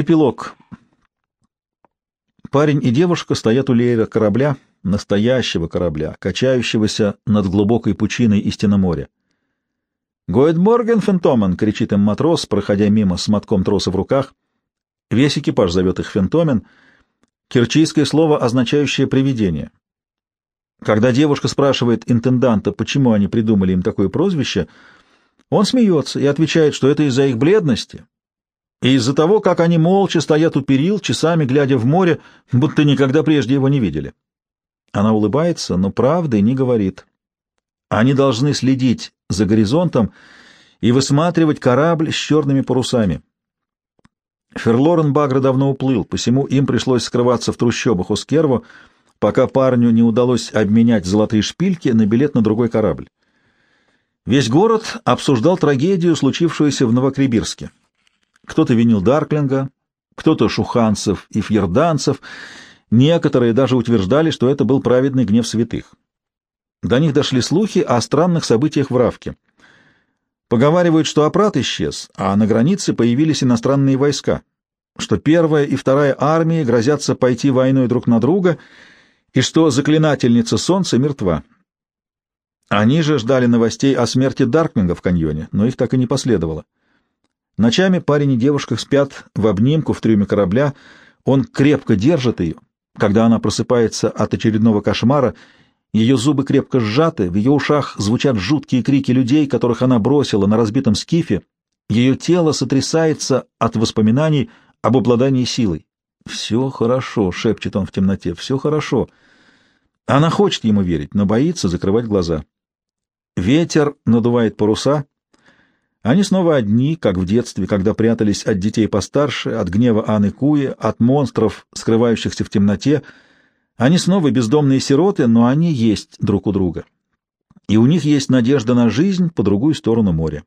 Эпилог. Парень и девушка стоят у леера корабля, настоящего корабля, качающегося над глубокой пучиной истинно моря. «Гоэд Морген, Фентомен!» — кричит им матрос, проходя мимо с мотком троса в руках. Весь экипаж зовет их Фентомен, кирчийское слово, означающее «привидение». Когда девушка спрашивает интенданта, почему они придумали им такое прозвище, он смеется и отвечает, что это из-за их бледности и из-за того, как они молча стоят у перил, часами глядя в море, будто никогда прежде его не видели. Она улыбается, но правды не говорит. Они должны следить за горизонтом и высматривать корабль с черными парусами. Ферлорен Багра давно уплыл, посему им пришлось скрываться в трущобах у Скерво, пока парню не удалось обменять золотые шпильки на билет на другой корабль. Весь город обсуждал трагедию, случившуюся в Новокребирске. Кто-то винил Дарклинга, кто-то шуханцев и фьерданцев, некоторые даже утверждали, что это был праведный гнев святых. До них дошли слухи о странных событиях в Равке. Поговаривают, что Апрат исчез, а на границе появились иностранные войска, что первая и вторая армии грозятся пойти войной друг на друга и что заклинательница солнца мертва. Они же ждали новостей о смерти Дарклинга в каньоне, но их так и не последовало. Ночами парень и девушка спят в обнимку в трюме корабля, он крепко держит ее. Когда она просыпается от очередного кошмара, ее зубы крепко сжаты, в ее ушах звучат жуткие крики людей, которых она бросила на разбитом скифе, ее тело сотрясается от воспоминаний об обладании силой. «Все хорошо», — шепчет он в темноте, — «все хорошо». Она хочет ему верить, но боится закрывать глаза. Ветер надувает паруса. Они снова одни, как в детстве, когда прятались от детей постарше, от гнева Анны Куи, от монстров, скрывающихся в темноте. Они снова бездомные сироты, но они есть друг у друга. И у них есть надежда на жизнь по другую сторону моря.